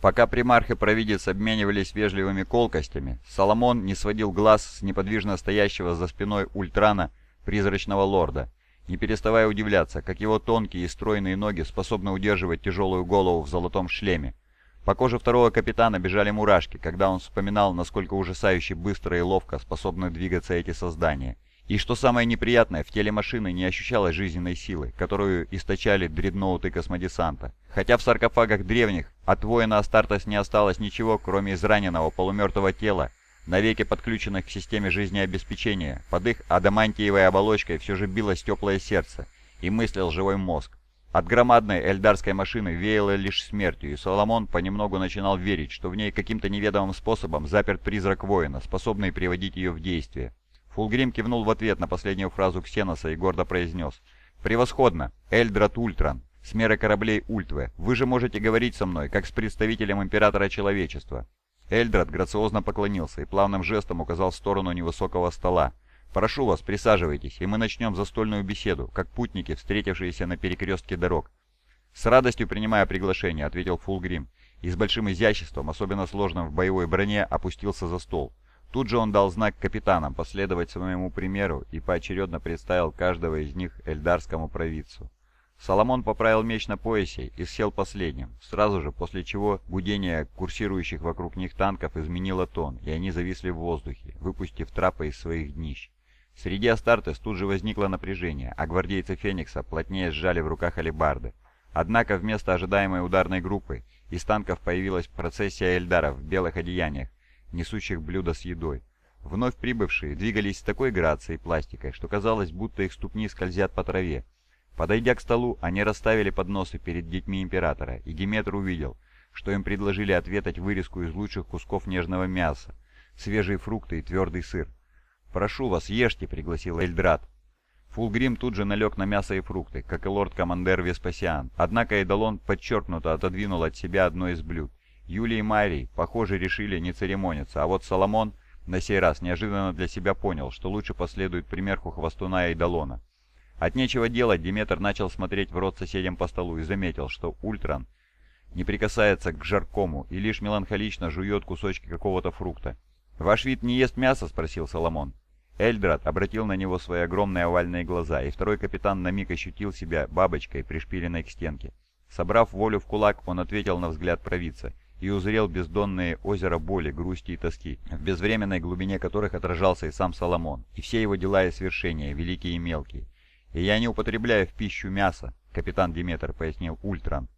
Пока примарх и провидец обменивались вежливыми колкостями, Соломон не сводил глаз с неподвижно стоящего за спиной Ультрана призрачного лорда, не переставая удивляться, как его тонкие и стройные ноги способны удерживать тяжелую голову в золотом шлеме. По коже второго капитана бежали мурашки, когда он вспоминал, насколько ужасающе быстро и ловко способны двигаться эти создания. И что самое неприятное, в теле машины не ощущалось жизненной силы, которую источали дредноуты космодесанта. Хотя в саркофагах древних от воина Астартес не осталось ничего, кроме израненного полумертвого тела, навеки подключенных к системе жизнеобеспечения, под их адамантиевой оболочкой все же билось теплое сердце и мыслил живой мозг. От громадной эльдарской машины веяло лишь смертью, и Соломон понемногу начинал верить, что в ней каким-то неведомым способом заперт призрак воина, способный приводить ее в действие. Фулгрим кивнул в ответ на последнюю фразу Ксеноса и гордо произнес. «Превосходно! Эльдрат Ультран! С меры кораблей Ультве! Вы же можете говорить со мной, как с представителем Императора Человечества!» Эльдрат грациозно поклонился и плавным жестом указал в сторону невысокого стола. «Прошу вас, присаживайтесь, и мы начнем застольную беседу, как путники, встретившиеся на перекрестке дорог». «С радостью принимая приглашение», — ответил Фулгрим, и с большим изяществом, особенно сложным в боевой броне, опустился за стол. Тут же он дал знак капитанам последовать своему примеру и поочередно представил каждого из них эльдарскому провидцу. Соломон поправил меч на поясе и сел последним, сразу же после чего гудение курсирующих вокруг них танков изменило тон, и они зависли в воздухе, выпустив трапы из своих днищ. Среди Астартес тут же возникло напряжение, а гвардейцы Феникса плотнее сжали в руках алебарды. Однако вместо ожидаемой ударной группы из танков появилась процессия эльдаров в белых одеяниях, несущих блюда с едой. Вновь прибывшие двигались с такой грацией и пластикой, что казалось, будто их ступни скользят по траве. Подойдя к столу, они расставили подносы перед детьми Императора, и Диметр увидел, что им предложили ответать вырезку из лучших кусков нежного мяса, свежие фрукты и твердый сыр. «Прошу вас, ешьте», — пригласил Эльдрат. Фулгрим тут же налег на мясо и фрукты, как и лорд-командер Веспасиан, однако Эдалон подчеркнуто отодвинул от себя одно из блюд. Юлия и Марий, похоже, решили не церемониться, а вот Соломон на сей раз неожиданно для себя понял, что лучше последует примерку хвостуна и Эйдалона. От нечего делать Диметр начал смотреть в рот соседям по столу и заметил, что Ультран не прикасается к жаркому и лишь меланхолично жует кусочки какого-то фрукта. «Ваш вид не ест мясо?» — спросил Соломон. Эльдрат обратил на него свои огромные овальные глаза, и второй капитан на миг ощутил себя бабочкой, пришпиленной к стенке. Собрав волю в кулак, он ответил на взгляд провидца — и узрел бездонные озера боли, грусти и тоски, в безвременной глубине которых отражался и сам Соломон, и все его дела и свершения, великие и мелкие. «И я не употребляю в пищу мясо», — капитан Диметр пояснил Ультран.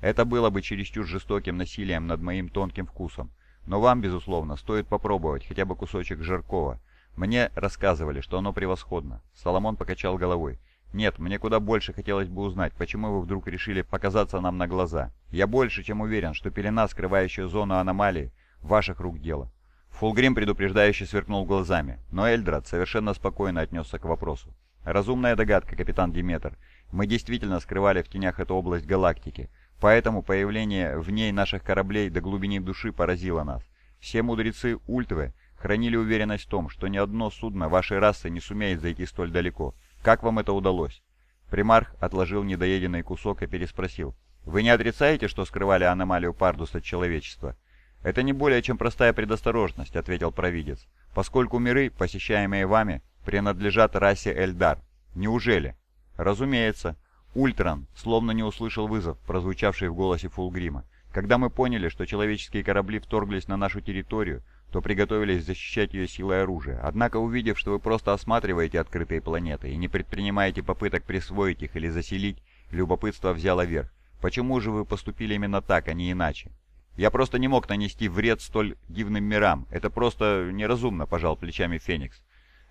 «Это было бы чересчур жестоким насилием над моим тонким вкусом. Но вам, безусловно, стоит попробовать хотя бы кусочек жаркого. Мне рассказывали, что оно превосходно». Соломон покачал головой. «Нет, мне куда больше хотелось бы узнать, почему вы вдруг решили показаться нам на глаза. Я больше чем уверен, что пелена, скрывающая зону аномалии, ваших рук дело». Фулгрим предупреждающе сверкнул глазами, но Эльдрат совершенно спокойно отнесся к вопросу. «Разумная догадка, капитан Диметр. Мы действительно скрывали в тенях эту область галактики, поэтому появление в ней наших кораблей до глубины души поразило нас. Все мудрецы Ультвы хранили уверенность в том, что ни одно судно вашей расы не сумеет зайти столь далеко». Как вам это удалось?» Примарх отложил недоеденный кусок и переспросил. «Вы не отрицаете, что скрывали аномалию Пардус от человечества?» «Это не более чем простая предосторожность», — ответил провидец, «поскольку миры, посещаемые вами, принадлежат расе Эльдар. Неужели?» «Разумеется». Ультран словно не услышал вызов, прозвучавший в голосе Фулгрима. «Когда мы поняли, что человеческие корабли вторглись на нашу территорию, то приготовились защищать ее силой оружия. Однако, увидев, что вы просто осматриваете открытые планеты и не предпринимаете попыток присвоить их или заселить, любопытство взяло верх. Почему же вы поступили именно так, а не иначе? Я просто не мог нанести вред столь дивным мирам. Это просто неразумно, пожал плечами Феникс.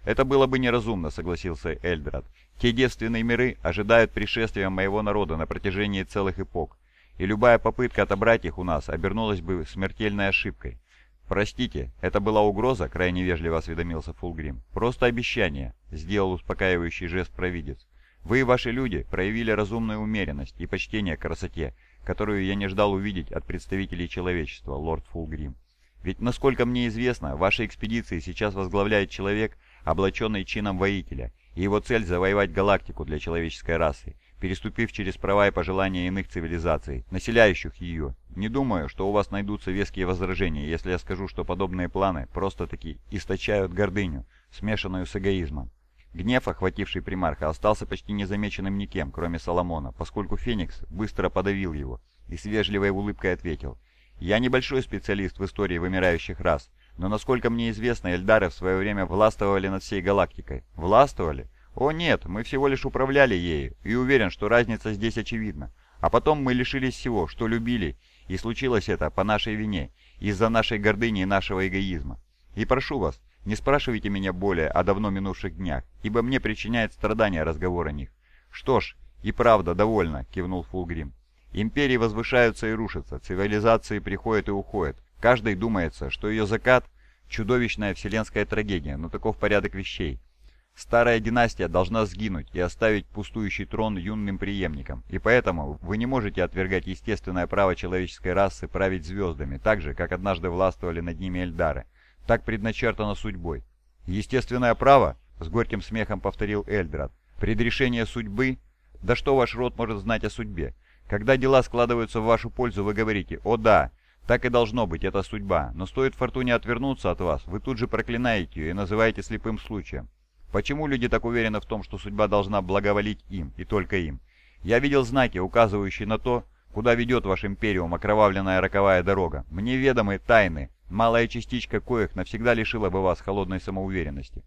Это было бы неразумно, согласился Эльдрат. Те девственные миры ожидают пришествия моего народа на протяжении целых эпох, и любая попытка отобрать их у нас обернулась бы смертельной ошибкой. «Простите, это была угроза?» — крайне вежливо осведомился Фулгрим. «Просто обещание», — сделал успокаивающий жест провидец. «Вы и ваши люди проявили разумную умеренность и почтение к красоте, которую я не ждал увидеть от представителей человечества, лорд Фулгрим. Ведь, насколько мне известно, вашей экспедиции сейчас возглавляет человек, облаченный чином воителя, и его цель — завоевать галактику для человеческой расы, переступив через права и пожелания иных цивилизаций, населяющих ее. Не думаю, что у вас найдутся веские возражения, если я скажу, что подобные планы просто-таки источают гордыню, смешанную с эгоизмом. Гнев, охвативший примарха, остался почти незамеченным никем, кроме Соломона, поскольку Феникс быстро подавил его и с вежливой улыбкой ответил. «Я небольшой специалист в истории вымирающих рас, но, насколько мне известно, Эльдары в свое время властвовали над всей галактикой. Властвовали? «О нет, мы всего лишь управляли ею, и уверен, что разница здесь очевидна. А потом мы лишились всего, что любили, и случилось это по нашей вине, из-за нашей гордыни и нашего эгоизма. И прошу вас, не спрашивайте меня более о давно минувших днях, ибо мне причиняет страдания разговор о них». «Что ж, и правда, довольно», — кивнул Фулгрим. «Империи возвышаются и рушатся, цивилизации приходят и уходят. Каждый думается, что ее закат — чудовищная вселенская трагедия, но таков порядок вещей. Старая династия должна сгинуть и оставить пустующий трон юным преемникам, и поэтому вы не можете отвергать естественное право человеческой расы править звездами, так же, как однажды властвовали над ними Эльдары. Так предначертано судьбой. «Естественное право?» — с горьким смехом повторил Эльдрат. «Предрешение судьбы? Да что ваш род может знать о судьбе? Когда дела складываются в вашу пользу, вы говорите «О да, так и должно быть, это судьба», но стоит фортуне отвернуться от вас, вы тут же проклинаете ее и называете слепым случаем. Почему люди так уверены в том, что судьба должна благоволить им, и только им? Я видел знаки, указывающие на то, куда ведет ваш империум окровавленная роковая дорога. Мне ведомы тайны, малая частичка коих навсегда лишила бы вас холодной самоуверенности.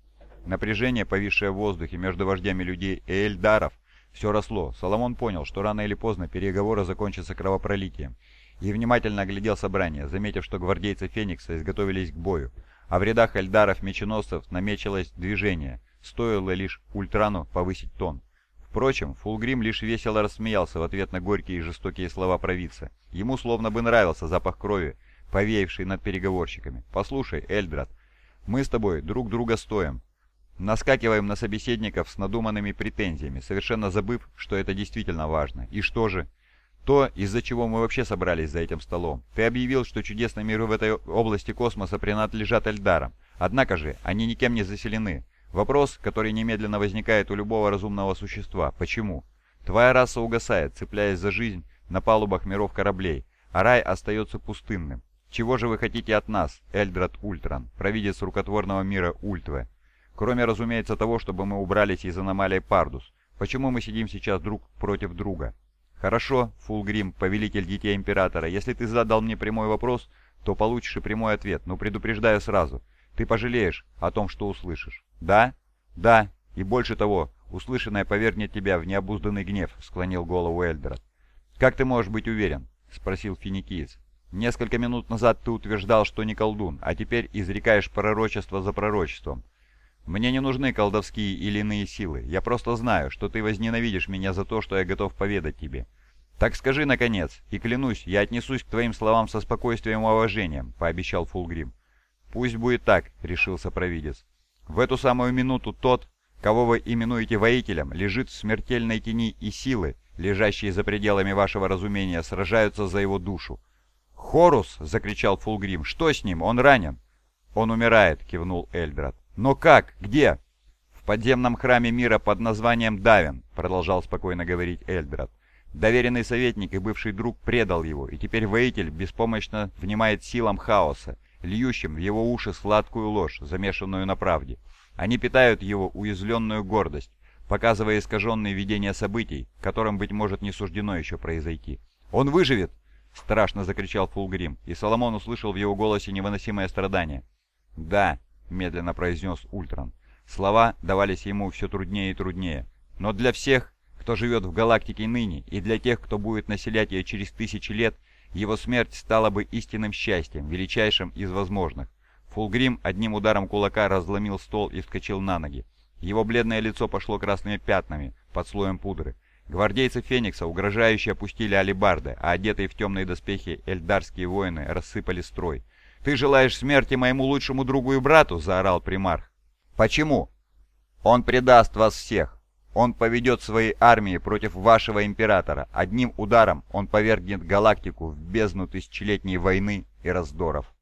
Напряжение, повисшее в воздухе между вождями людей и эльдаров, все росло. Соломон понял, что рано или поздно переговоры закончатся кровопролитием, и внимательно оглядел собрание, заметив, что гвардейцы Феникса изготовились к бою, а в рядах эльдаров-меченосцев намечилось движение – Стоило лишь Ультрану повысить тон. Впрочем, Фулгрим лишь весело рассмеялся в ответ на горькие и жестокие слова провидца. Ему словно бы нравился запах крови, повеявший над переговорщиками. «Послушай, Эльдрат, мы с тобой друг друга стоим. Наскакиваем на собеседников с надуманными претензиями, совершенно забыв, что это действительно важно. И что же? То, из-за чего мы вообще собрались за этим столом. Ты объявил, что чудесные миры в этой области космоса принадлежат Эльдарам. Однако же, они никем не заселены. Вопрос, который немедленно возникает у любого разумного существа. Почему? Твоя раса угасает, цепляясь за жизнь на палубах миров кораблей, а рай остается пустынным. Чего же вы хотите от нас, Эльдрат Ультран, провидец рукотворного мира Ультве? Кроме, разумеется, того, чтобы мы убрались из аномалии Пардус. Почему мы сидим сейчас друг против друга? Хорошо, Фулгрим, повелитель детей Императора, если ты задал мне прямой вопрос, то получишь и прямой ответ, но предупреждаю сразу. Ты пожалеешь о том, что услышишь. «Да? Да, и больше того, услышанное повергнет тебя в необузданный гнев», — склонил голову Эльдерат. «Как ты можешь быть уверен?» — спросил Финикиец. «Несколько минут назад ты утверждал, что не колдун, а теперь изрекаешь пророчество за пророчеством. Мне не нужны колдовские или иные силы. Я просто знаю, что ты возненавидишь меня за то, что я готов поведать тебе. Так скажи, наконец, и клянусь, я отнесусь к твоим словам со спокойствием и уважением», — пообещал Фулгрим. «Пусть будет так», — решился провидец. В эту самую минуту тот, кого вы именуете воителем, лежит в смертельной тени и силы, лежащие за пределами вашего разумения, сражаются за его душу. «Хорус!» — закричал Фулгрим. «Что с ним? Он ранен!» «Он умирает!» — кивнул Эльдрат. «Но как? Где?» «В подземном храме мира под названием Давин», — продолжал спокойно говорить Эльдрат. Доверенный советник и бывший друг предал его, и теперь воитель беспомощно внимает силам хаоса, льющим в его уши сладкую ложь, замешанную на правде. Они питают его уязвленную гордость, показывая искаженные видения событий, которым, быть может, не суждено еще произойти. «Он выживет!» — страшно закричал Фулгрим, и Соломон услышал в его голосе невыносимое страдание. «Да», — медленно произнес Ультран. Слова давались ему все труднее и труднее. «Но для всех, кто живет в галактике ныне, и для тех, кто будет населять ее через тысячи лет, его смерть стала бы истинным счастьем, величайшим из возможных. Фулгрим одним ударом кулака разломил стол и вскочил на ноги. Его бледное лицо пошло красными пятнами под слоем пудры. Гвардейцы Феникса угрожающе опустили алибарды, а одетые в темные доспехи эльдарские воины рассыпали строй. «Ты желаешь смерти моему лучшему другу и брату?» — заорал примарх. «Почему?» «Он предаст вас всех. Он поведет свои армии против вашего императора. Одним ударом он повергнет галактику в бездну тысячелетней войны и раздоров.